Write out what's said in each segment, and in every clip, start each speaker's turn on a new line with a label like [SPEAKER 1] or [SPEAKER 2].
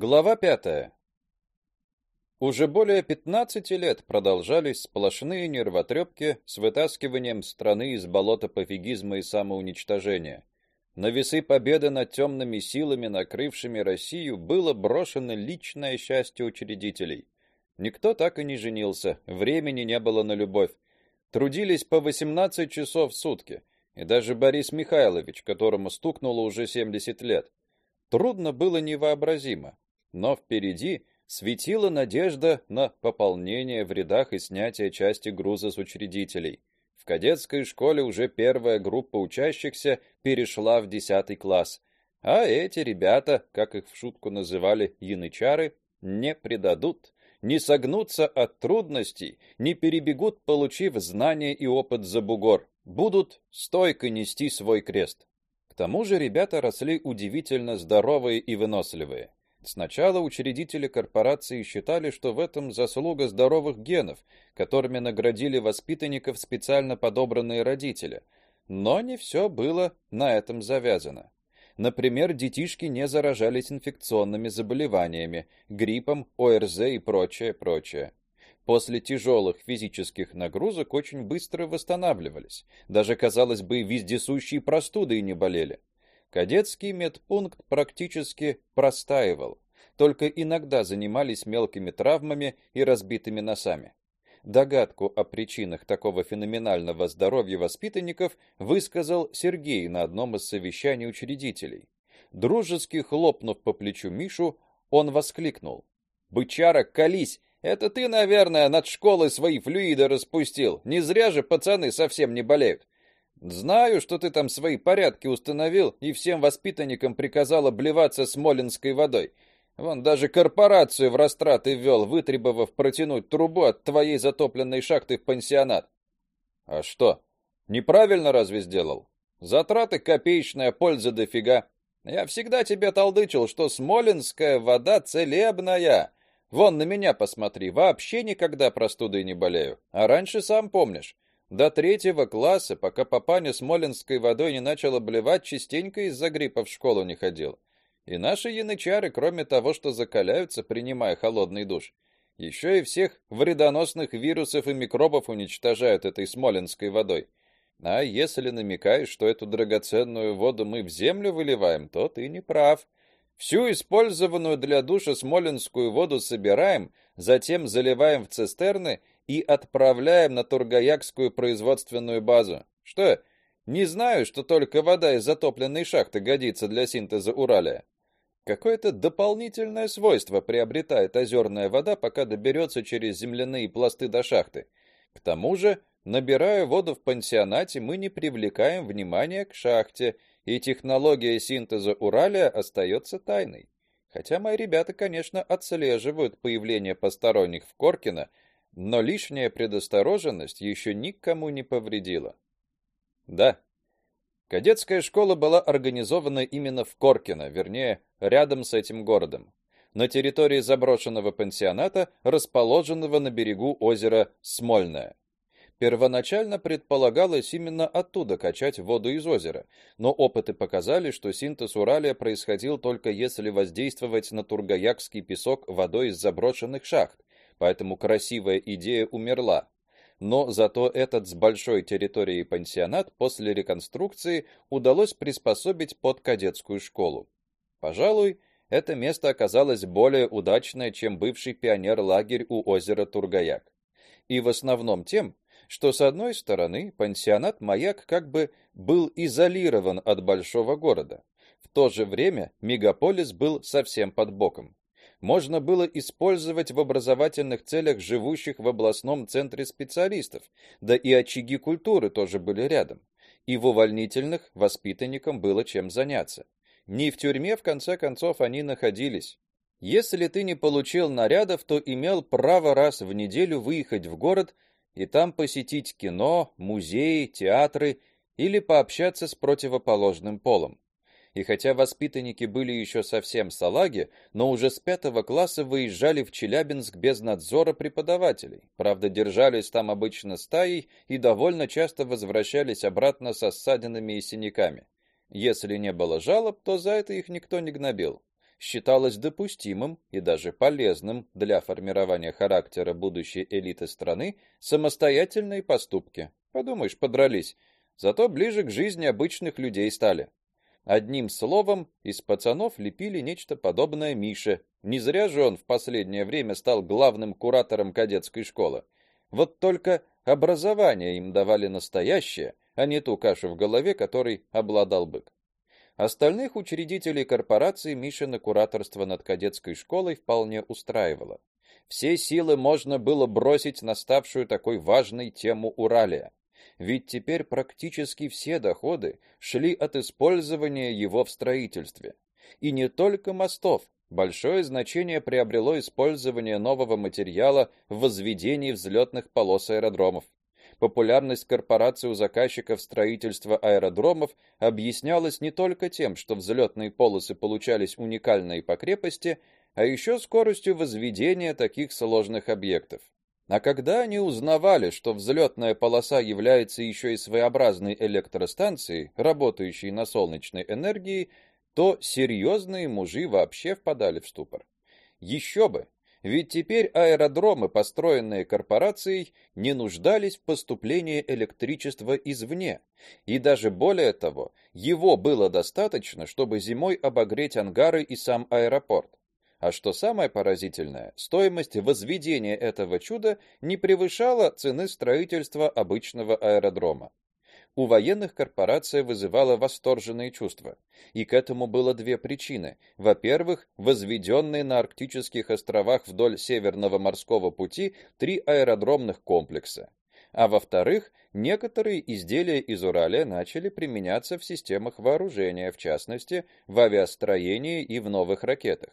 [SPEAKER 1] Глава пятая. Уже более 15 лет продолжались сплошные нервотрепки с вытаскиванием страны из болота пофигизма и самоуничтожения. На весы победы над темными силами, накрывшими Россию, было брошено личное счастье учредителей. Никто так и не женился, времени не было на любовь. Трудились по 18 часов в сутки, и даже Борис Михайлович, которому стукнуло уже 70 лет. Трудно было невообразимо, но впереди светила надежда на пополнение в рядах и снятие части груза с учредителей. В кадетской школе уже первая группа учащихся перешла в 10 класс, а эти ребята, как их в шутку называли янычары, не предадут, не согнутся от трудностей, не перебегут, получив знания и опыт за бугор, будут стойко нести свой крест. К тому же ребята росли удивительно здоровые и выносливые. Сначала учредители корпорации считали, что в этом заслуга здоровых генов, которыми наградили воспитанников специально подобранные родители. Но не все было на этом завязано. Например, детишки не заражались инфекционными заболеваниями, гриппом, ОРЗ и прочее, прочее. После тяжелых физических нагрузок очень быстро восстанавливались. Даже, казалось бы, вездесущие простуды и не болели. Кадетский медпункт практически простаивал. Только иногда занимались мелкими травмами и разбитыми носами. Догадку о причинах такого феноменального здоровья воспитанников высказал Сергей на одном из совещаний учредителей. Дружески хлопнув по плечу Мишу, он воскликнул: "Бычара, колись! Это ты, наверное, над школой свои флюиды распустил. Не зря же пацаны совсем не болеют. Знаю, что ты там свои порядки установил и всем воспитанникам приказал обливаться смоленской водой. Вон даже корпорацию в растраты ввел, вытребовав протянуть трубу от твоей затопленной шахты в пансионат. А что? Неправильно разве сделал? Затраты копеечная, польза дофига. Я всегда тебе толдычил, что смоленская вода целебная. Вон на меня посмотри, вообще никогда простудой не болею. А раньше сам помнишь, до третьего класса, пока папаня смоленской водой не начал обливать, частенько из-за гриппа в школу не ходил. И наши янычары, кроме того, что закаляются, принимая холодный душ, еще и всех вредоносных вирусов и микробов уничтожают этой смоленской водой. А если намекаешь, что эту драгоценную воду мы в землю выливаем, то ты не прав. Всю использованную для душа смоленскую воду собираем, затем заливаем в цистерны и отправляем на Тургаякскую производственную базу. Что? Не знаю, что только вода из затопленной шахты годится для синтеза уралия. Какое-то дополнительное свойство приобретает озерная вода, пока доберется через земляные пласты до шахты. К тому же, набирая воду в пансионате, мы не привлекаем внимания к шахте, и технология синтеза уралия остается тайной. Хотя мои ребята, конечно, отслеживают появление посторонних в Коркино, но лишняя предосторожность еще никому не повредила. Да. Кадетская школа была организована именно в Коркино, вернее, рядом с этим городом, на территории заброшенного пансионата, расположенного на берегу озера Смольное. Первоначально предполагалось именно оттуда качать воду из озера, но опыты показали, что синтез уралия происходил только если воздействовать на тургаякский песок водой из заброшенных шахт, поэтому красивая идея умерла. Но зато этот с большой территорией пансионат после реконструкции удалось приспособить под кадетскую школу. Пожалуй, это место оказалось более удачное, чем бывший пионер-лагерь у озера Тургаяк. И в основном тем, что с одной стороны, пансионат Маяк как бы был изолирован от большого города. В то же время мегаполис был совсем под боком можно было использовать в образовательных целях живущих в областном центре специалистов, да и очаги культуры тоже были рядом. И в увольнительных воспитанникам было чем заняться. Не в тюрьме в конце концов они находились. Если ты не получил нарядов, то имел право раз в неделю выехать в город и там посетить кино, музеи, театры или пообщаться с противоположным полом. И хотя воспитанники были еще совсем салаги, но уже с пятого класса выезжали в Челябинск без надзора преподавателей. Правда, держались там обычно стаей и довольно часто возвращались обратно со ссадинами и синяками. Если не было жалоб, то за это их никто не гнобил. считалось допустимым и даже полезным для формирования характера будущей элиты страны самостоятельные поступки. Подумаешь, подрались, зато ближе к жизни обычных людей стали. Одним словом, из пацанов лепили нечто подобное Мише. Не зря же он в последнее время стал главным куратором кадетской школы. Вот только образование им давали настоящее, а не ту кашу в голове, которой обладал бык. Остальных учредителей корпорации Мишина кураторство над кадетской школой вполне устраивало. Все силы можно было бросить на ставшую такой важной тему Уралия. Ведь теперь практически все доходы шли от использования его в строительстве. И не только мостов. Большое значение приобрело использование нового материала в возведении взлетных полос аэродромов. Популярность корпорации у заказчиков строительства аэродромов объяснялась не только тем, что взлетные полосы получались уникальные по крепости, а еще скоростью возведения таких сложных объектов. А когда они узнавали, что взлетная полоса является еще и своеобразной электростанцией, работающей на солнечной энергии, то серьезные мужи вообще впадали в ступор. Еще бы, ведь теперь аэродромы, построенные корпорацией, не нуждались в поступлении электричества извне, и даже более того, его было достаточно, чтобы зимой обогреть ангары и сам аэропорт. А что самое поразительное, стоимость возведения этого чуда не превышала цены строительства обычного аэродрома у военных корпорация вызывала восторженные чувства. И к этому было две причины. Во-первых, возведенные на арктических островах вдоль Северного морского пути три аэродромных комплекса. А во-вторых, некоторые изделия из Уралия начали применяться в системах вооружения, в частности, в авиастроении и в новых ракетах.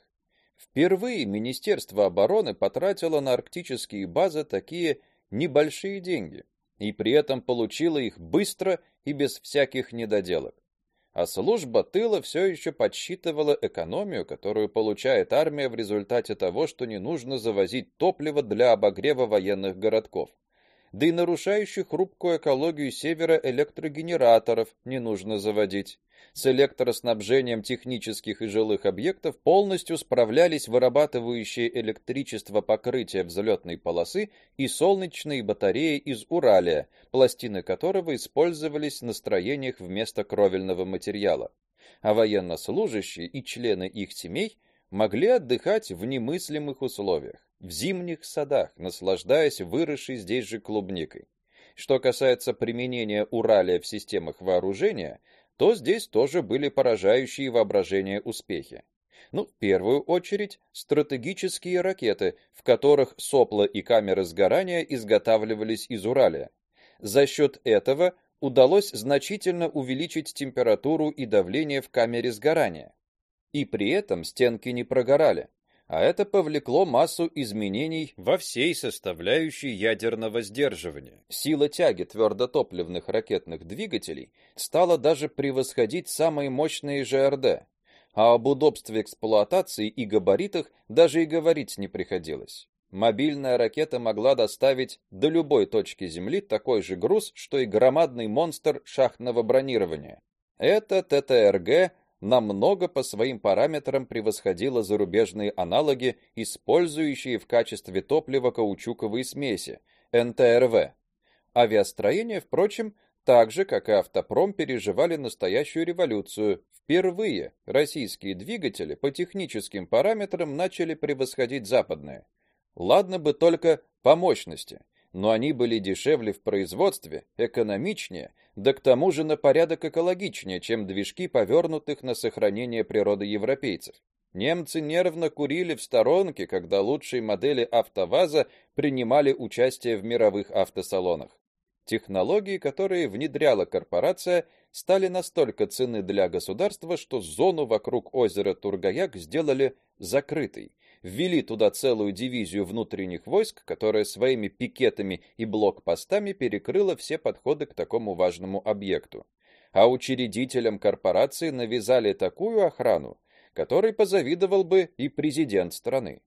[SPEAKER 1] Впервые Министерство обороны потратило на арктические базы такие небольшие деньги и при этом получила их быстро и без всяких недоделок. А служба тыла все еще подсчитывала экономию, которую получает армия в результате того, что не нужно завозить топливо для обогрева военных городков. Да и нарушающих хрупкую экологию севера электрогенераторов не нужно заводить с электроснабжением технических и жилых объектов полностью справлялись вырабатывающие электричество покрытия взлетной полосы и солнечные батареи из Уралия, пластины которого использовались на строениях вместо кровельного материала. А военнослужащие и члены их семей могли отдыхать в немыслимых условиях, в зимних садах, наслаждаясь выросшей здесь же клубникой. Что касается применения Уралия в системах вооружения, то здесь тоже были поражающие воображение успехи. Ну, в первую очередь, стратегические ракеты, в которых сопла и камеры сгорания изготавливались из Уралия. За счет этого удалось значительно увеличить температуру и давление в камере сгорания. И при этом стенки не прогорали а это повлекло массу изменений во всей составляющей ядерного сдерживания. Сила тяги твердотопливных ракетных двигателей стала даже превосходить самые мощные ЖРД, а об удобстве эксплуатации и габаритах даже и говорить не приходилось. Мобильная ракета могла доставить до любой точки Земли такой же груз, что и громадный монстр шахтного бронирования. Это ТТРГ намного по своим параметрам превосходила зарубежные аналоги, использующие в качестве топлива каучуковые смеси НТРВ. Авиастроение, впрочем, так же, как и автопром, переживали настоящую революцию. Впервые российские двигатели по техническим параметрам начали превосходить западные. Ладно бы только по мощности но они были дешевле в производстве, экономичнее, да к тому же на порядок экологичнее, чем движки повернутых на сохранение природы европейцев. Немцы нервно курили в сторонке, когда лучшие модели АвтоВАЗа принимали участие в мировых автосалонах. Технологии, которые внедряла корпорация, стали настолько ценны для государства, что зону вокруг озера Тургаяк сделали закрытой ввели туда целую дивизию внутренних войск, которая своими пикетами и блокпостами перекрыла все подходы к такому важному объекту. А учредителям корпорации навязали такую охрану, которой позавидовал бы и президент страны.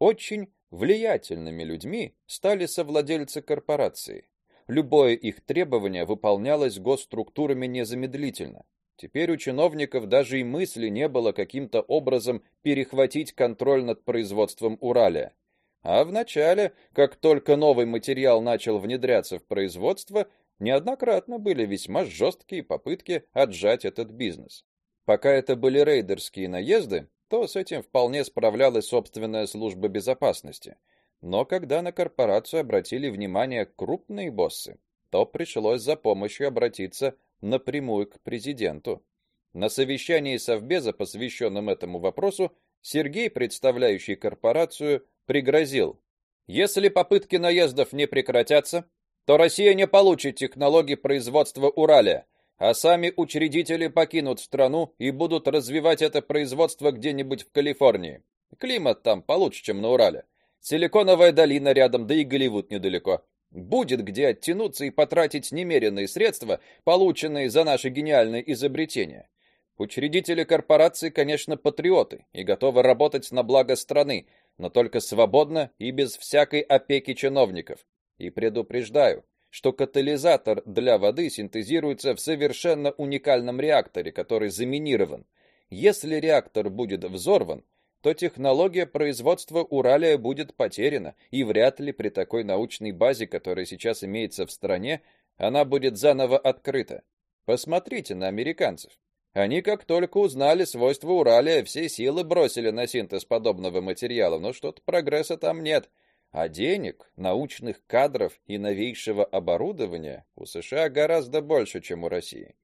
[SPEAKER 1] Очень влиятельными людьми стали совладельцы корпорации. Любое их требование выполнялось госструктурами незамедлительно. Теперь у чиновников даже и мысли не было каким-то образом перехватить контроль над производством Уралия. А в начале, как только новый материал начал внедряться в производство, неоднократно были весьма жесткие попытки отжать этот бизнес. Пока это были рейдерские наезды, то с этим вполне справлялась собственная служба безопасности. Но когда на корпорацию обратили внимание крупные боссы, то пришлось за помощью обратиться напрямую к президенту. На совещании совбеза, посвященном этому вопросу, Сергей, представляющий корпорацию, пригрозил: "Если попытки наездов не прекратятся, то Россия не получит технологии производства Уралия, а сами учредители покинут страну и будут развивать это производство где-нибудь в Калифорнии. Климат там получше, чем на Урале. Силиконовая долина рядом, да и Голливуд недалеко. Будет где оттянуться и потратить немеренные средства, полученные за наши гениальные изобретения. Учредители корпорации, конечно, патриоты и готовы работать на благо страны, но только свободно и без всякой опеки чиновников. И предупреждаю, что катализатор для воды синтезируется в совершенно уникальном реакторе, который заминирован. Если реактор будет взорван, то технология производства уралия будет потеряна, и вряд ли при такой научной базе, которая сейчас имеется в стране, она будет заново открыта. Посмотрите на американцев. Они как только узнали свойства уралия, все силы бросили на синтез подобного материала, но что-то прогресса там нет. А денег, научных кадров и новейшего оборудования у США гораздо больше, чем у России.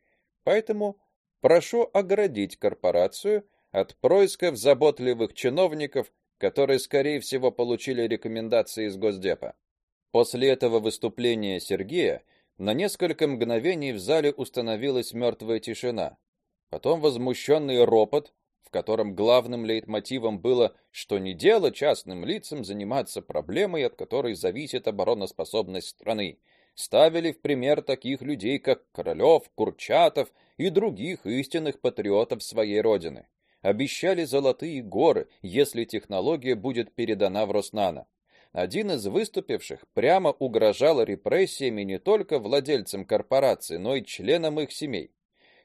[SPEAKER 1] Поэтому прошу оградить корпорацию от происков заботливых чиновников, которые скорее всего получили рекомендации из Госдепа. После этого выступления Сергея на несколько мгновений в зале установилась мертвая тишина. Потом возмущенный ропот, в котором главным лейтмотивом было, что не дело частным лицам заниматься проблемой, от которой зависит обороноспособность страны. Ставили в пример таких людей, как Королёв, Курчатов и других истинных патриотов своей родины обещали золотые горы, если технология будет передана в Роснано. Один из выступивших прямо угрожал репрессиями не только владельцам корпорации, но и членам их семей.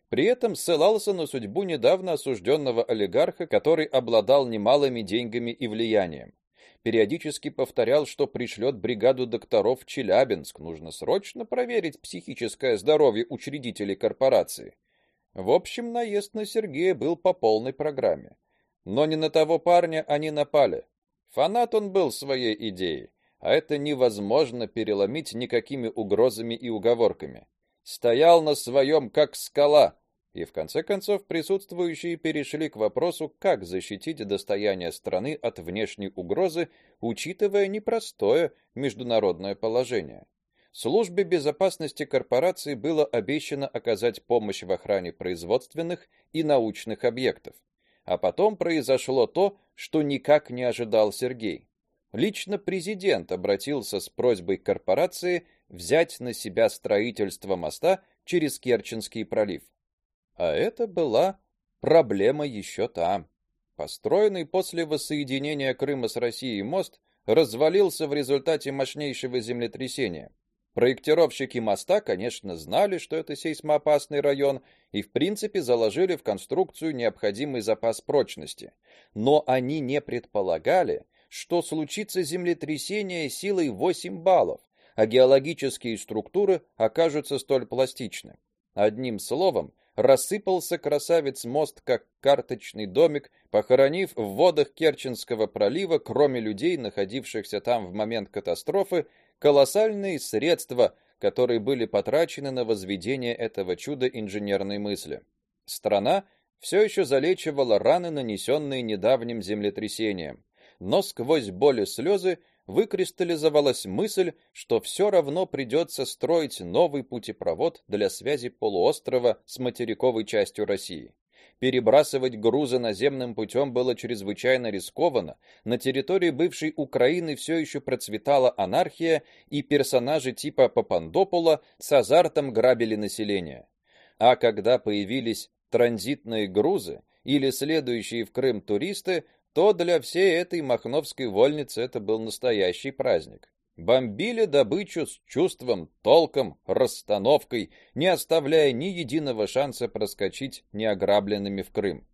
[SPEAKER 1] При этом ссылался на судьбу недавно осужденного олигарха, который обладал немалыми деньгами и влиянием. Периодически повторял, что пришлет бригаду докторов в Челябинск, нужно срочно проверить психическое здоровье учредителей корпорации. В общем, наезд на Сергея был по полной программе. Но не на того парня они напали. Фанат он был своей идеи, а это невозможно переломить никакими угрозами и уговорками. Стоял на своем как скала, и в конце концов присутствующие перешли к вопросу, как защитить достояние страны от внешней угрозы, учитывая непростое международное положение. Службе безопасности корпорации было обещано оказать помощь в охране производственных и научных объектов. А потом произошло то, что никак не ожидал Сергей. Лично президент обратился с просьбой корпорации взять на себя строительство моста через Керченский пролив. А это была проблема еще та. Построенный после воссоединения Крыма с Россией мост развалился в результате мощнейшего землетрясения. Проектировщики моста, конечно, знали, что это сейсмоопасный район, и в принципе заложили в конструкцию необходимый запас прочности. Но они не предполагали, что случится землетрясение силой 8 баллов, а геологические структуры окажутся столь пластичны. Одним словом, рассыпался красавец мост как карточный домик, похоронив в водах Керченского пролива, кроме людей, находившихся там в момент катастрофы, колоссальные средства, которые были потрачены на возведение этого чуда инженерной мысли. Страна все еще залечивала раны, нанесенные недавним землетрясением, но сквозь боль и слезы выкристаллизовалась мысль, что все равно придется строить новый путепровод для связи полуострова с материковой частью России. Перебрасывать грузы наземным путем было чрезвычайно рискованно. На территории бывшей Украины все еще процветала анархия, и персонажи типа Папандопола с азартом грабили население. А когда появились транзитные грузы или следующие в Крым туристы, то для всей этой махновской вольницы это был настоящий праздник. Бомбили добычу с чувством, толком, расстановкой, не оставляя ни единого шанса проскочить неограбленными в Крым.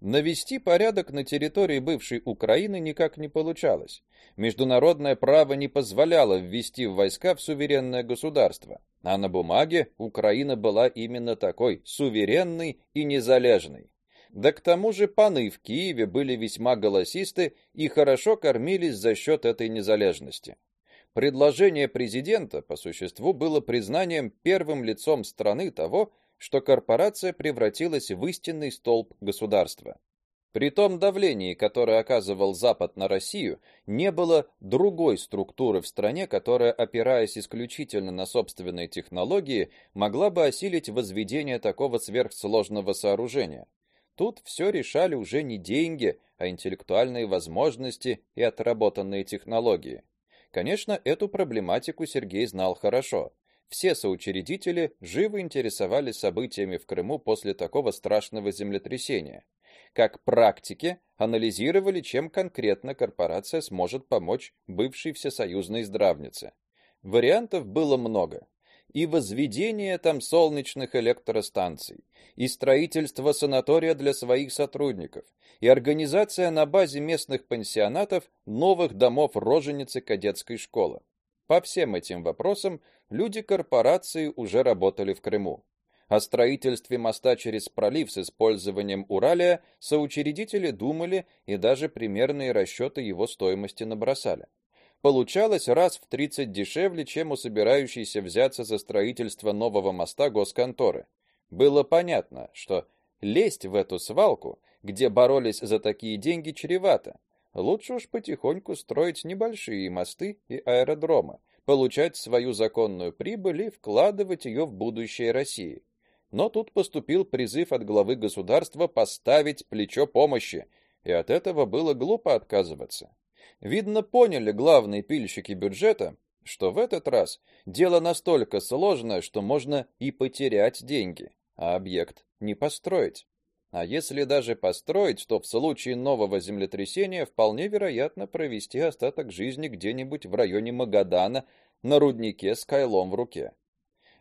[SPEAKER 1] Навести порядок на территории бывшей Украины никак не получалось. Международное право не позволяло ввести войска в суверенное государство, а на бумаге Украина была именно такой суверенной и незалежной. Да к тому же паны в Киеве были весьма голосисты и хорошо кормились за счет этой незалежности. Предложение президента по существу было признанием первым лицом страны того, что корпорация превратилась в истинный столб государства. При том давлении, которое оказывал Запад на Россию, не было другой структуры в стране, которая, опираясь исключительно на собственные технологии, могла бы осилить возведение такого сверхсложного сооружения. Тут все решали уже не деньги, а интеллектуальные возможности и отработанные технологии. Конечно, эту проблематику Сергей знал хорошо. Все соучредители живо интересовались событиями в Крыму после такого страшного землетрясения. Как практики анализировали, чем конкретно корпорация сможет помочь бывшей всесоюзной здравнице. Вариантов было много. И возведение там солнечных электростанций, и строительство санатория для своих сотрудников, и организация на базе местных пансионатов новых домов роженицы кадетской школы. По всем этим вопросам люди корпорации уже работали в Крыму. О строительстве моста через пролив с использованием Уралия соучредители думали и даже примерные расчеты его стоимости набросали. Получалось раз в 30 дешевле, чем у собирающейся взяться за строительство нового моста госконторы. Было понятно, что лезть в эту свалку, где боролись за такие деньги, чревато. Лучше уж потихоньку строить небольшие мосты и аэродромы, получать свою законную прибыль и вкладывать ее в будущее России. Но тут поступил призыв от главы государства поставить плечо помощи, и от этого было глупо отказываться. Видно, поняли главные пильщики бюджета, что в этот раз дело настолько сложное, что можно и потерять деньги, а объект не построить. А если даже построить, то в случае нового землетрясения вполне вероятно провести остаток жизни где-нибудь в районе Магадана на руднике с кайлом в руке.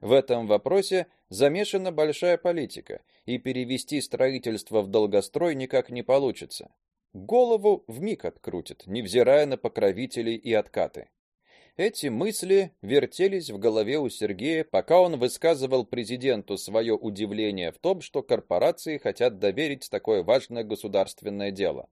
[SPEAKER 1] В этом вопросе замешана большая политика, и перевести строительство в долгострой никак не получится. Голову вмиг открутит, невзирая на покровителей и откаты. Эти мысли вертелись в голове у Сергея, пока он высказывал президенту свое удивление в том, что корпорации хотят доверить такое важное государственное дело.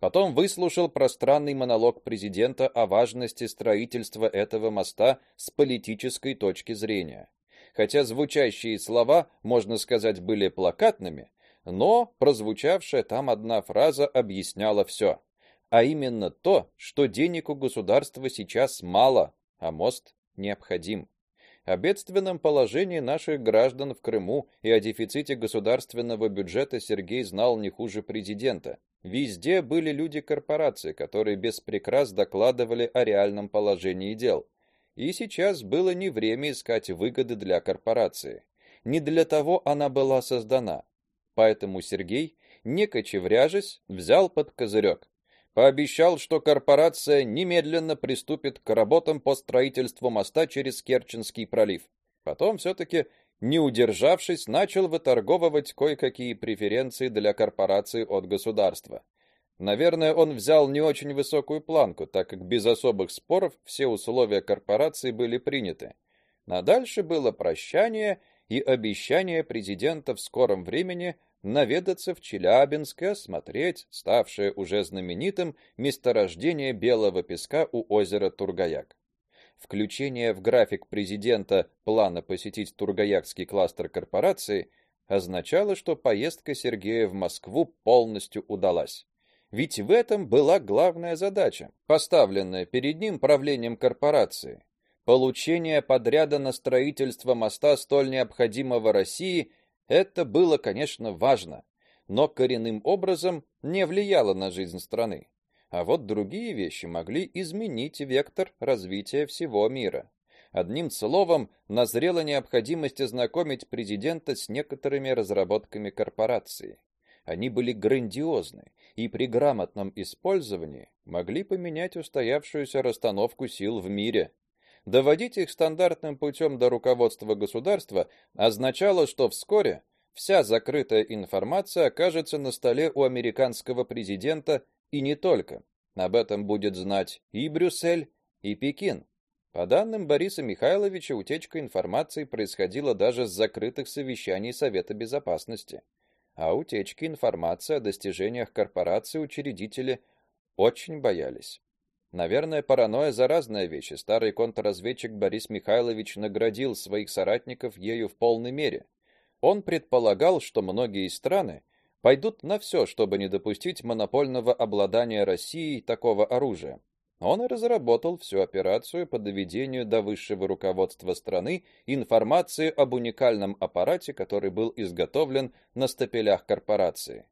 [SPEAKER 1] Потом выслушал пространный монолог президента о важности строительства этого моста с политической точки зрения. Хотя звучащие слова, можно сказать, были плакатными, но прозвучавшая там одна фраза объясняла все а именно то, что денег у государства сейчас мало, а мост необходим. О бедственном положении наших граждан в Крыму и о дефиците государственного бюджета Сергей знал не хуже президента. Везде были люди корпорации, которые без докладывали о реальном положении дел. И сейчас было не время искать выгоды для корпорации. Не для того она была создана. Поэтому Сергей, не кочевряжась, взял под козырек пообещал, что корпорация немедленно приступит к работам по строительству моста через Керченский пролив. Потом все таки не удержавшись, начал выторговывать кое-какие преференции для корпорации от государства. Наверное, он взял не очень высокую планку, так как без особых споров все условия корпорации были приняты. На дальше было прощание и обещание президента в скором времени наведаться в Челябинск и осмотреть ставшее уже знаменитым месторождение белого песка у озера Тургаяк. Включение в график президента плана посетить Тургаякский кластер корпорации означало, что поездка Сергея в Москву полностью удалась. Ведь в этом была главная задача, поставленная перед ним правлением корпорации. Получение подряда на строительство моста столь необходимого России это было, конечно, важно, но коренным образом не влияло на жизнь страны. А вот другие вещи могли изменить вектор развития всего мира. Одним словом, назрела необходимость ознакомить президента с некоторыми разработками корпорации. Они были грандиозны и при грамотном использовании могли поменять устоявшуюся расстановку сил в мире. Доводить их стандартным путем до руководства государства означало, что вскоре вся закрытая информация окажется на столе у американского президента и не только. Об этом будет знать и Брюссель, и Пекин. По данным Бориса Михайловича, утечка информации происходила даже с закрытых совещаний Совета безопасности. А утечки информации о достижениях корпорации учредители очень боялись. Наверное, паранойя заразная вещь, и старый контрразведчик Борис Михайлович наградил своих соратников ею в полной мере. Он предполагал, что многие страны пойдут на все, чтобы не допустить монопольного обладания Россией такого оружия. Он и разработал всю операцию по доведению до высшего руководства страны информации об уникальном аппарате, который был изготовлен на стапелях корпорации.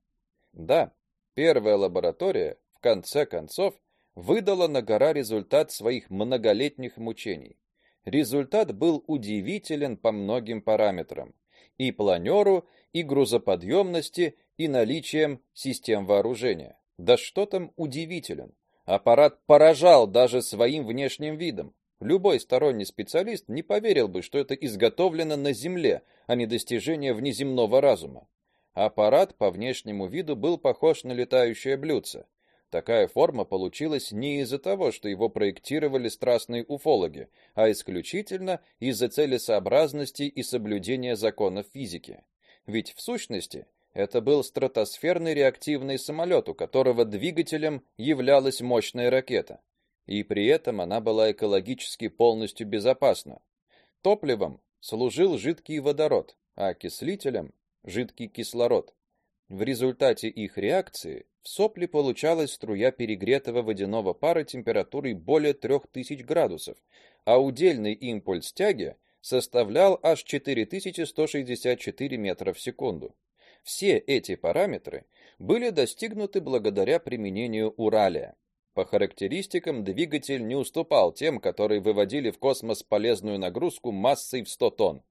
[SPEAKER 1] Да, первая лаборатория в конце концов выдала на гора результат своих многолетних мучений. Результат был удивителен по многим параметрам: и планеру, и грузоподъемности, и наличием систем вооружения. Да что там удивителен? Аппарат поражал даже своим внешним видом. Любой сторонний специалист не поверил бы, что это изготовлено на Земле, а не достижение внеземного разума. Аппарат по внешнему виду был похож на летающее блюдце. Такая форма получилась не из-за того, что его проектировали страстные уфологи, а исключительно из-за целесообразности и соблюдения законов физики. Ведь в сущности это был стратосферный реактивный самолет, у которого двигателем являлась мощная ракета. И при этом она была экологически полностью безопасна. Топливом служил жидкий водород, а окислителем жидкий кислород. В результате их реакции в сопле получалась струя перегретого водяного пара температурой более 3000 градусов, а удельный импульс тяги составлял аж 4164 метра в секунду. Все эти параметры были достигнуты благодаря применению уралия. По характеристикам двигатель не уступал тем, которые выводили в космос полезную нагрузку массой в 100 тонн.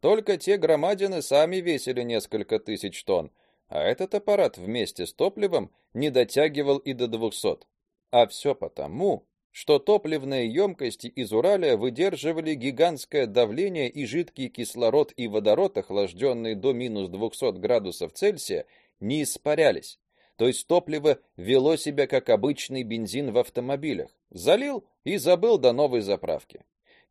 [SPEAKER 1] Только те громадины сами весили несколько тысяч тонн, а этот аппарат вместе с топливом не дотягивал и до 200. А все потому, что топливные емкости из Уралия выдерживали гигантское давление, и жидкий кислород и водород, охлажденные до минус 200 градусов Цельсия, не испарялись. То есть топливо вело себя как обычный бензин в автомобилях. Залил и забыл до новой заправки.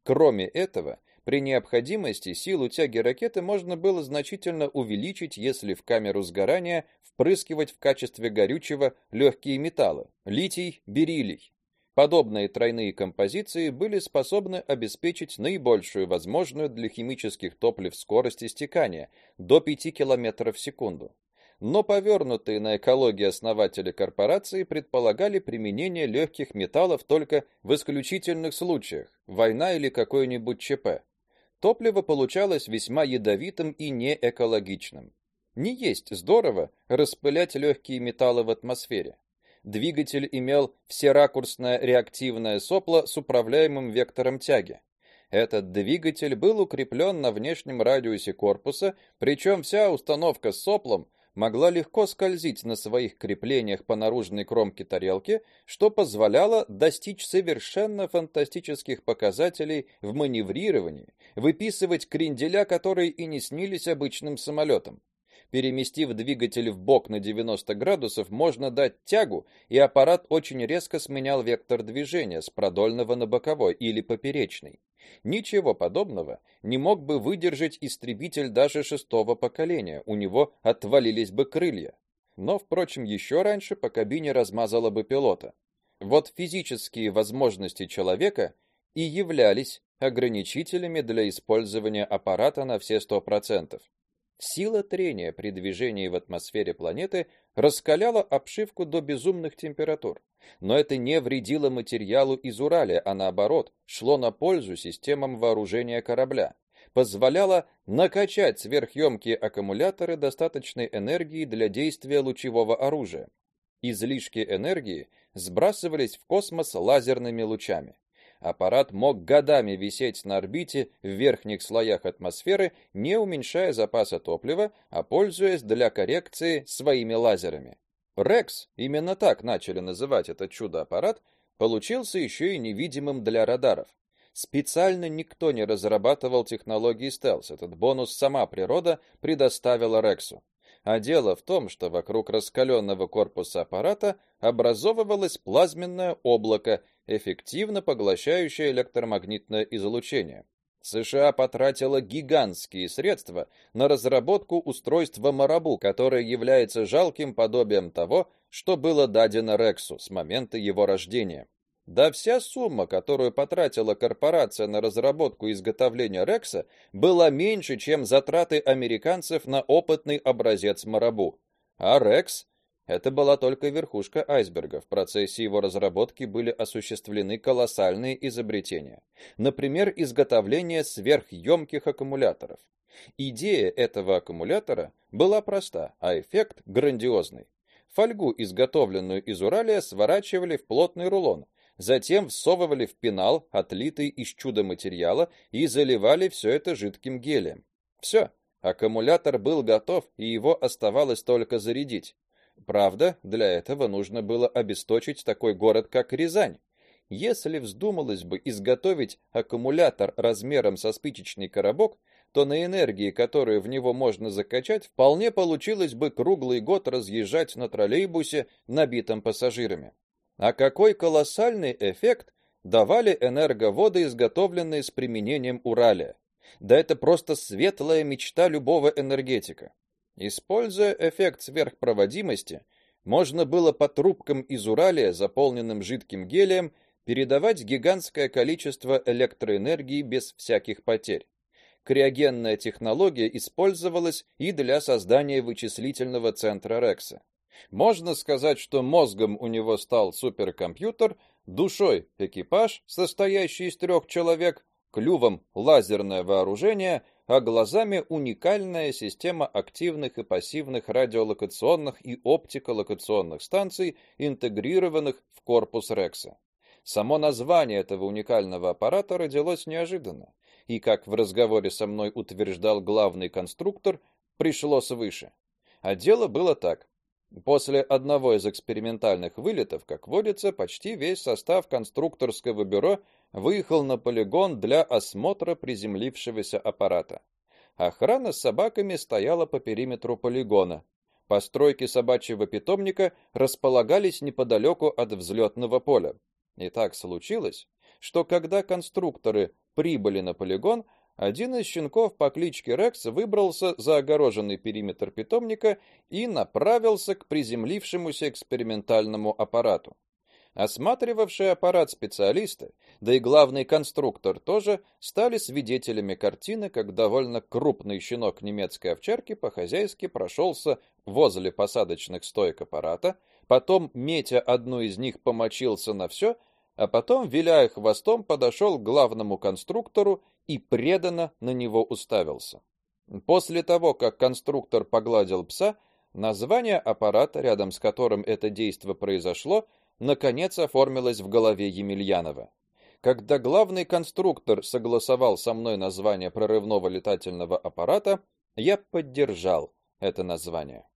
[SPEAKER 1] Кроме этого, при необходимости силу тяги ракеты можно было значительно увеличить, если в камеру сгорания впрыскивать в качестве горючего легкие металлы: литий, бериллий. Подобные тройные композиции были способны обеспечить наибольшую возможную для химических топлив скорость истекания до 5 км в секунду. Но повернутые на экологии основатели корпорации предполагали применение легких металлов только в исключительных случаях: война или какой-нибудь ЧП. Топливо получалось весьма ядовитым и неэкологичным. Не есть здорово распылять легкие металлы в атмосфере. Двигатель имел всеракурсное реактивное сопло с управляемым вектором тяги. Этот двигатель был укреплен на внешнем радиусе корпуса, причем вся установка с соплом могла легко скользить на своих креплениях по наружной кромке тарелки, что позволяло достичь совершенно фантастических показателей в маневрировании, выписывать кренделя, которые и не снились обычным самолетам. Переместив двигатель в бок на 90 градусов, можно дать тягу, и аппарат очень резко сменял вектор движения с продольного на боковой или поперечный. Ничего подобного не мог бы выдержать истребитель даже шестого поколения. У него отвалились бы крылья. Но, впрочем, еще раньше по кабине размазало бы пилота. Вот физические возможности человека и являлись ограничителями для использования аппарата на все сто процентов. Сила трения при движении в атмосфере планеты раскаляла обшивку до безумных температур. Но это не вредило материалу из Уралия, а наоборот, шло на пользу системам вооружения корабля. Позволяло накачать сверхъемкие аккумуляторы достаточной энергии для действия лучевого оружия. Излишки энергии сбрасывались в космос лазерными лучами. Аппарат мог годами висеть на орбите в верхних слоях атмосферы, не уменьшая запаса топлива, а пользуясь для коррекции своими лазерами. Рекс, именно так начали называть этот чудо-аппарат, получился еще и невидимым для радаров. Специально никто не разрабатывал технологии стелс. Этот бонус сама природа предоставила Рексу. А дело в том, что вокруг раскаленного корпуса аппарата образовывалось плазменное облако, эффективно поглощающее электромагнитное излучение. США потратила гигантские средства на разработку устройства Марабу, которое является жалким подобием того, что было дадено Рексу с момента его рождения. Да вся сумма, которую потратила корпорация на разработку и изготовление Рекса, была меньше, чем затраты американцев на опытный образец Марабу. А Рекс это была только верхушка айсберга. В процессе его разработки были осуществлены колоссальные изобретения. Например, изготовление сверхъемких аккумуляторов. Идея этого аккумулятора была проста, а эффект грандиозный. Фольгу, изготовленную из уралия, сворачивали в плотный рулон, затем всовывали в пенал, отлитый из чудо-материала, и заливали все это жидким гелием. Все, аккумулятор был готов, и его оставалось только зарядить. Правда, для этого нужно было обесточить такой город, как Рязань. Если вздумалось бы изготовить аккумулятор размером со спичечный коробок, то на энергии, которую в него можно закачать, вполне получилось бы круглый год разъезжать на троллейбусе, набитом пассажирами. А какой колоссальный эффект давали энерговоды, изготовленные с применением уралия. Да это просто светлая мечта любого энергетика. Используя эффект сверхпроводимости, можно было по трубкам из уралия, заполненным жидким гелием, передавать гигантское количество электроэнергии без всяких потерь. Криогенная технология использовалась и для создания вычислительного центра Рекса. Можно сказать, что мозгом у него стал суперкомпьютер, душой экипаж, состоящий из трех человек, клювом лазерное вооружение, а глазами уникальная система активных и пассивных радиолокационных и оптиколокационных станций, интегрированных в корпус Рекса. Само название этого уникального аппарата родилось неожиданно, и, как в разговоре со мной утверждал главный конструктор, пришло свыше. А дело было так: После одного из экспериментальных вылетов, как водится, почти весь состав конструкторского бюро выехал на полигон для осмотра приземлившегося аппарата. Охрана с собаками стояла по периметру полигона. Постройки собачьего питомника располагались неподалеку от взлетного поля. И так случилось, что когда конструкторы прибыли на полигон, один из щенков по кличке Рекс выбрался за огороженный периметр питомника и направился к приземлившемуся экспериментальному аппарату. Осматривавшие аппарат специалисты, да и главный конструктор тоже стали свидетелями картины, как довольно крупный щенок немецкой овчарки по-хозяйски прошелся возле посадочных стоек аппарата, потом, метя одну из них, помочился на все, а потом, виляя хвостом, подошел к главному конструктору и преданно на него уставился. После того, как конструктор погладил пса, название аппарата, рядом с которым это действо произошло, наконец оформилось в голове Емельянова. Когда главный конструктор согласовал со мной название прорывного летательного аппарата, я поддержал это название.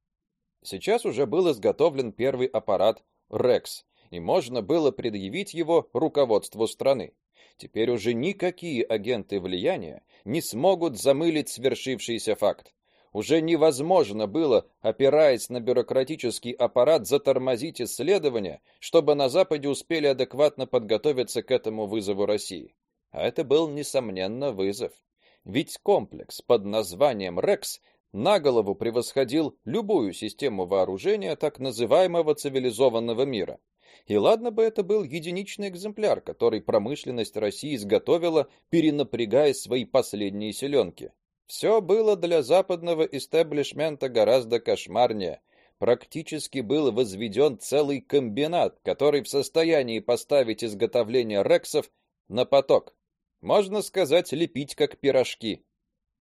[SPEAKER 1] Сейчас уже был изготовлен первый аппарат Рекс, и можно было предъявить его руководству страны. Теперь уже никакие агенты влияния не смогут замылить свершившийся факт. Уже невозможно было, опираясь на бюрократический аппарат, затормозить исследования, чтобы на западе успели адекватно подготовиться к этому вызову России. А это был несомненно вызов. Ведь комплекс под названием Рекс на голову превосходил любую систему вооружения так называемого цивилизованного мира. И ладно бы это был единичный экземпляр, который промышленность России изготовила, перенапрягая свои последние силенки. Все было для западного истеблишмента гораздо кошмарнее. Практически был возведен целый комбинат, который в состоянии поставить изготовление рексов на поток. Можно сказать, лепить как пирожки.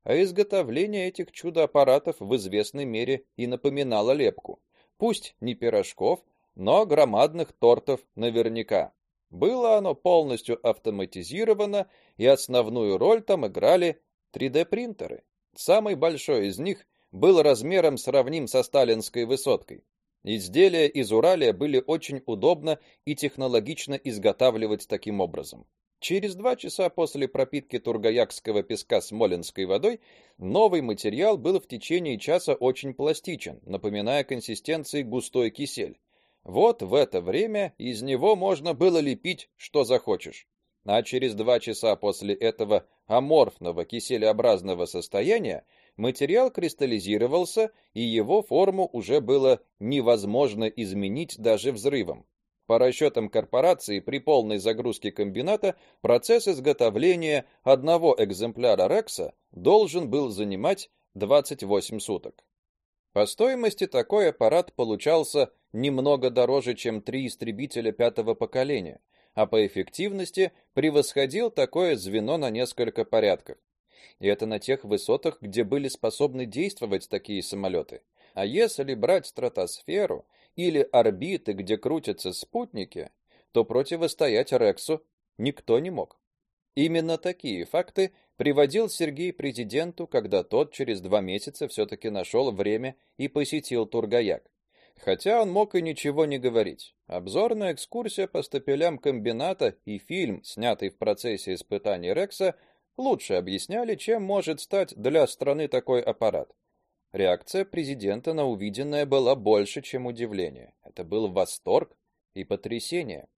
[SPEAKER 1] А изготовление этих чудо-аппаратов в известной мере и напоминало лепку. Пусть не пирожков, но громадных тортов наверняка. Было оно полностью автоматизировано, и основную роль там играли 3D-принтеры. Самый большой из них был размером сравним со сталинской высоткой. Изделия из Уралия были очень удобно и технологично изготавливать таким образом. Через два часа после пропитки тургаякского песка смоленской водой новый материал был в течение часа очень пластичен, напоминая консистенции густой кисель. Вот в это время из него можно было лепить что захочешь. А через два часа после этого аморфного киселеобразного состояния материал кристаллизировался, и его форму уже было невозможно изменить даже взрывом. По расчетам корпорации, при полной загрузке комбината процесс изготовления одного экземпляра Рекса должен был занимать 28 суток. По стоимости такой аппарат получался немного дороже, чем три истребителя пятого поколения, а по эффективности превосходил такое звено на несколько порядков. И это на тех высотах, где были способны действовать такие самолеты. А если брать стратосферу или орбиты, где крутятся спутники, то противостоять Рексу никто не мог. Именно такие факты приводил Сергей президенту, когда тот через два месяца все таки нашел время и посетил Тургаяк. Хотя он мог и ничего не говорить. Обзорная экскурсия по стапелям комбината и фильм, снятый в процессе испытаний Рекса, лучше объясняли, чем может стать для страны такой аппарат. Реакция президента на увиденное была больше, чем удивление. Это был восторг и потрясение.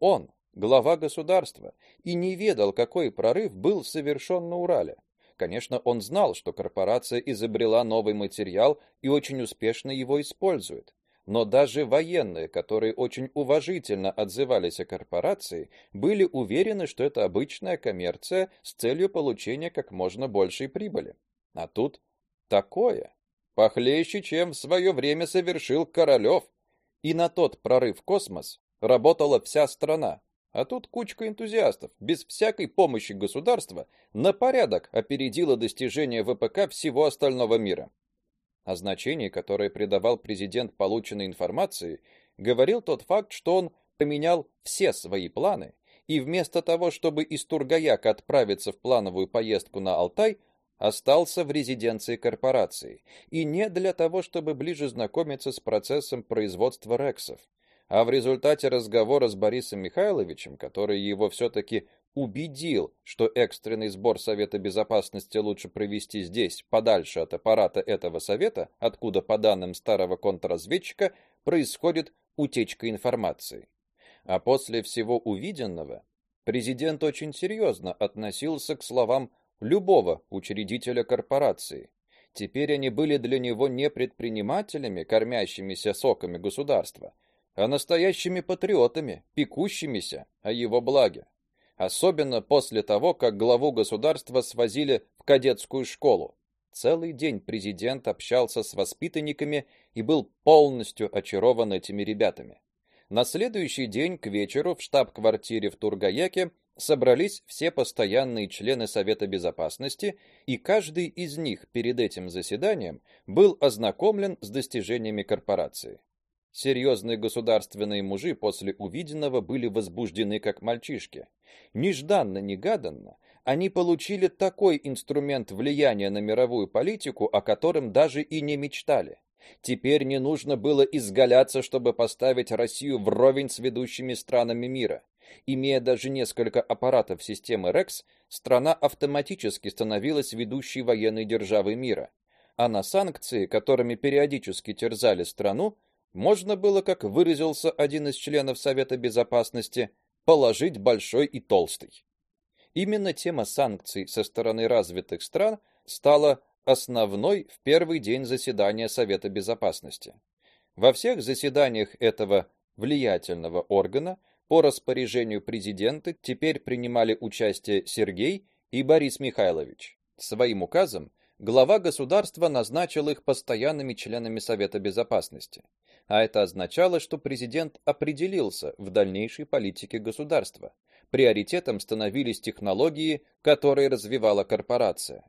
[SPEAKER 1] Он, глава государства, и не ведал, какой прорыв был совершен на Урале. Конечно, он знал, что корпорация изобрела новый материал и очень успешно его использует. Но даже военные, которые очень уважительно отзывались о корпорации, были уверены, что это обычная коммерция с целью получения как можно большей прибыли. А тут Такое похлеще, чем в свое время совершил Королёв. И на тот прорыв в космос работала вся страна. А тут кучка энтузиастов, без всякой помощи государства, на порядок опередила достижения ВПК всего остального мира. О значении, которое придавал президент полученной информации, говорил тот факт, что он поменял все свои планы и вместо того, чтобы из Тургаяка отправиться в плановую поездку на Алтай, остался в резиденции корпорации, и не для того, чтобы ближе знакомиться с процессом производства рексов, а в результате разговора с Борисом Михайловичем, который его все таки убедил, что экстренный сбор Совета безопасности лучше провести здесь, подальше от аппарата этого совета, откуда по данным старого контрразведчика происходит утечка информации. А после всего увиденного президент очень серьезно относился к словам любого учредителя корпорации. Теперь они были для него не предпринимателями, кормящимися соками государства, а настоящими патриотами, пекущимися о его благе. Особенно после того, как главу государства свозили в кадетскую школу. Целый день президент общался с воспитанниками и был полностью очарован этими ребятами. На следующий день к вечеру в штаб-квартире в Тургаяке собрались все постоянные члены Совета безопасности, и каждый из них перед этим заседанием был ознакомлен с достижениями корпорации. Серьезные государственные мужи после увиденного были возбуждены как мальчишки. Нежданно-негаданно они получили такой инструмент влияния на мировую политику, о котором даже и не мечтали. Теперь не нужно было изгаляться, чтобы поставить Россию вровень с ведущими странами мира. Имея даже несколько аппаратов системы Rex, страна автоматически становилась ведущей военной державой мира. А на санкции, которыми периодически терзали страну, можно было, как выразился один из членов Совета безопасности, положить большой и толстый. Именно тема санкций со стороны развитых стран стала основной в первый день заседания Совета безопасности. Во всех заседаниях этого влиятельного органа по распоряжению президента теперь принимали участие Сергей и Борис Михайлович. Своим указом глава государства назначил их постоянными членами Совета безопасности. А это означало, что президент определился в дальнейшей политике государства. Приоритетом становились технологии, которые развивала корпорация.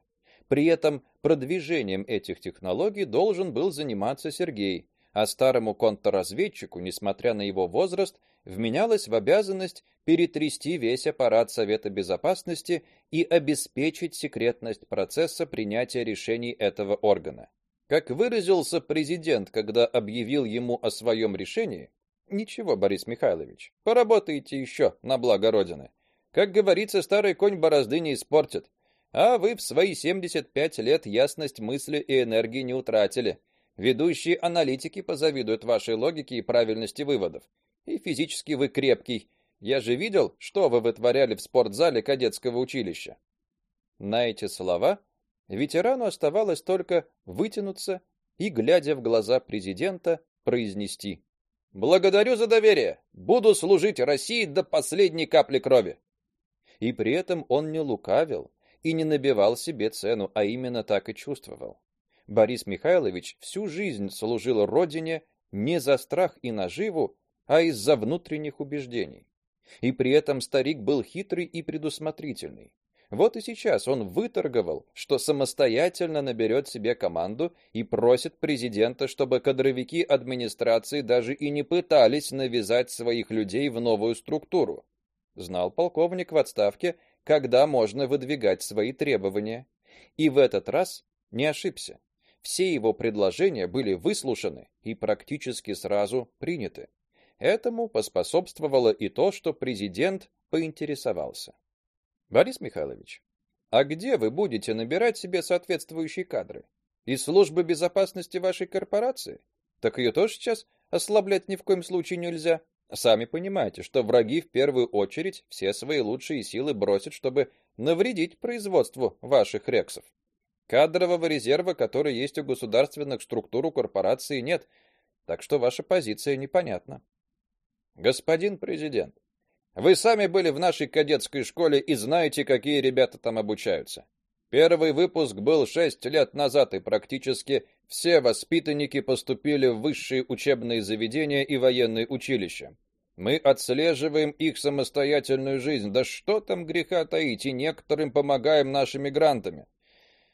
[SPEAKER 1] При этом продвижением этих технологий должен был заниматься Сергей, а старому контрразведчику, несмотря на его возраст, вменялось в обязанность перетрясти весь аппарат Совета безопасности и обеспечить секретность процесса принятия решений этого органа. Как выразился президент, когда объявил ему о своем решении, ничего, Борис Михайлович, поработайте еще на благо родины. Как говорится, старый конь борозды не испортит. А вы в свои 75 лет ясность мысли и энергии не утратили. Ведущие аналитики позавидуют вашей логике и правильности выводов. И физически вы крепкий. Я же видел, что вы вытворяли в спортзале кадетского училища. На эти слова ветерану оставалось только вытянуться и, глядя в глаза президента, произнести: "Благодарю за доверие. Буду служить России до последней капли крови". И при этом он не лукавил, и не набивал себе цену, а именно так и чувствовал. Борис Михайлович всю жизнь служил родине не за страх и наживу, а из-за внутренних убеждений. И при этом старик был хитрый и предусмотрительный. Вот и сейчас он выторговал, что самостоятельно наберет себе команду и просит президента, чтобы кадровики администрации даже и не пытались навязать своих людей в новую структуру. Знал полковник в отставке когда можно выдвигать свои требования. И в этот раз не ошибся. Все его предложения были выслушаны и практически сразу приняты. Этому поспособствовало и то, что президент поинтересовался. Борис Михайлович, а где вы будете набирать себе соответствующие кадры? Из службы безопасности вашей корпорации? Так ее тоже сейчас ослаблять ни в коем случае нельзя. Сами понимаете, что враги в первую очередь все свои лучшие силы бросят, чтобы навредить производству ваших рексов. Кадрового резерва, который есть у государственных структур у корпорации, нет, так что ваша позиция непонятна. Господин президент, вы сами были в нашей кадетской школе и знаете, какие ребята там обучаются. Первый выпуск был шесть лет назад, и практически все воспитанники поступили в высшие учебные заведения и военные училища. Мы отслеживаем их самостоятельную жизнь. Да что там греха таить, и некоторым помогаем нашими грантами.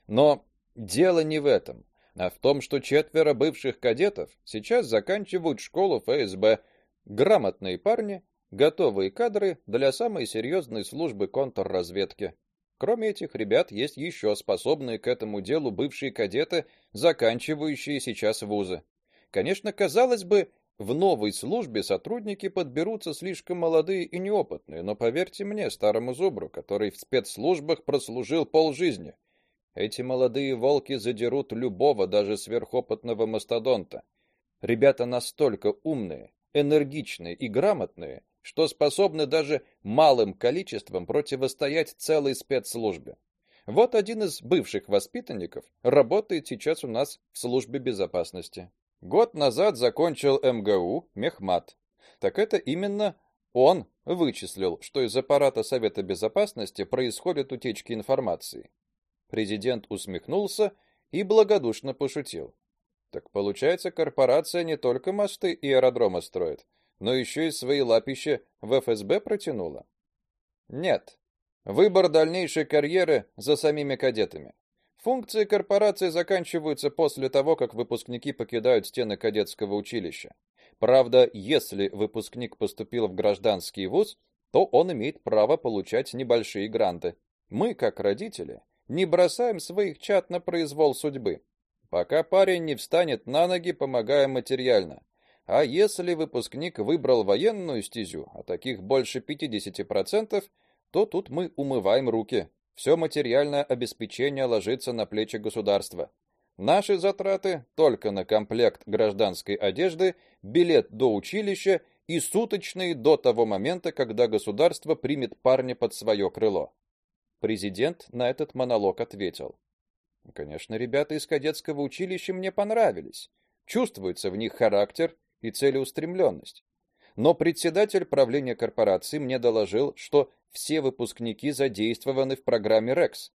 [SPEAKER 1] Но дело не в этом, а в том, что четверо бывших кадетов сейчас заканчивают школу ФСБ. Грамотные парни, готовые кадры для самой серьезной службы контрразведки. Кроме этих ребят есть еще способные к этому делу бывшие кадеты, заканчивающие сейчас вузы. Конечно, казалось бы, в новой службе сотрудники подберутся слишком молодые и неопытные, но поверьте мне, старому зубру, который в спецслужбах прослужил полжизни, эти молодые волки задерут любого, даже сверхопытного мастодонта. Ребята настолько умные, энергичные и грамотные, что способны даже малым количеством противостоять целой спецслужбе. Вот один из бывших воспитанников работает сейчас у нас в службе безопасности. Год назад закончил МГУ Мехмат. Так это именно он вычислил, что из аппарата Совета безопасности происходят утечки информации. Президент усмехнулся и благодушно пошутил. Так получается, корпорация не только мосты и аэродромы строит, но еще и свои лапища в ФСБ протянула. Нет. Выбор дальнейшей карьеры за самими кадетами. Функции корпорации заканчиваются после того, как выпускники покидают стены кадетского училища. Правда, если выпускник поступил в гражданский вуз, то он имеет право получать небольшие гранты. Мы, как родители, не бросаем своих чад на произвол судьбы. Пока парень не встанет на ноги, помогаем материально. А если выпускник выбрал военную стезю, а таких больше 50%, то тут мы умываем руки. Все материальное обеспечение ложится на плечи государства. Наши затраты только на комплект гражданской одежды, билет до училища и суточные до того момента, когда государство примет парня под свое крыло. Президент на этот монолог ответил: Конечно, ребята из кадетского училища мне понравились. Чувствуется в них характер и целеустремленность. Но председатель правления корпорации мне доложил, что все выпускники задействованы в программе Рекс.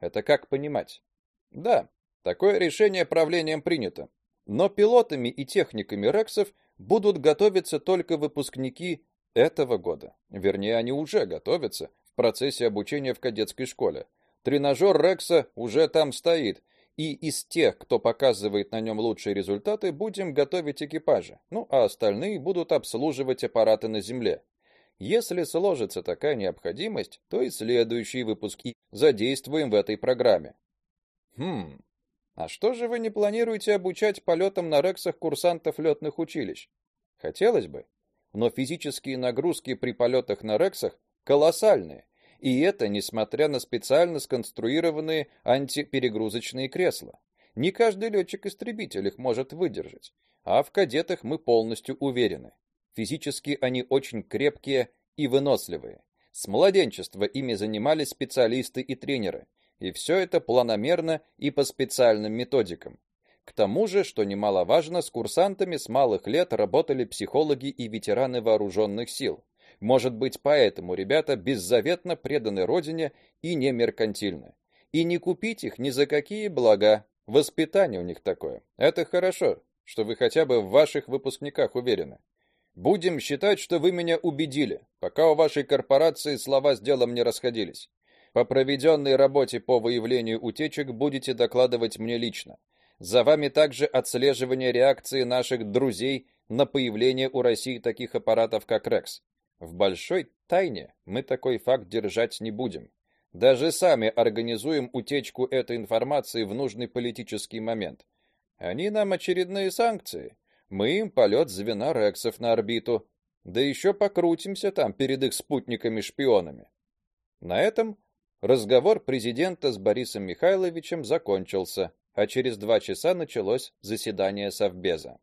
[SPEAKER 1] Это как понимать? Да, такое решение правлением принято. Но пилотами и техниками Рексов будут готовиться только выпускники этого года. Вернее, они уже готовятся процессе обучения в кадетской школе. Тренажер Рекса уже там стоит, и из тех, кто показывает на нем лучшие результаты, будем готовить экипажи. Ну, а остальные будут обслуживать аппараты на земле. Если сложится такая необходимость, то и следующие выпуски задействуем в этой программе. Хм. А что же вы не планируете обучать полетам на рексах курсантов летных училищ? Хотелось бы, но физические нагрузки при полетах на рексах колоссальные. И это несмотря на специально сконструированные антиперегрузочные кресла. Не каждый летчик-истребитель их может выдержать, а в кадетах мы полностью уверены. Физически они очень крепкие и выносливые. С младенчества ими занимались специалисты и тренеры, и все это планомерно и по специальным методикам. К тому же, что немаловажно, с курсантами с малых лет работали психологи и ветераны вооруженных сил. Может быть, поэтому ребята беззаветно преданы родине и не меркантильны. И не купить их ни за какие блага. Воспитание у них такое. Это хорошо, что вы хотя бы в ваших выпускниках уверены. Будем считать, что вы меня убедили, пока у вашей корпорации слова с делом не расходились. По проведенной работе по выявлению утечек будете докладывать мне лично. За вами также отслеживание реакции наших друзей на появление у России таких аппаратов, как Рекс. В большой тайне мы такой факт держать не будем. Даже сами организуем утечку этой информации в нужный политический момент. Они нам очередные санкции, мы им полет звена Рексов на орбиту, да еще покрутимся там перед их спутниками-шпионами. На этом разговор президента с Борисом Михайловичем закончился, а через два часа началось заседание Совбеза.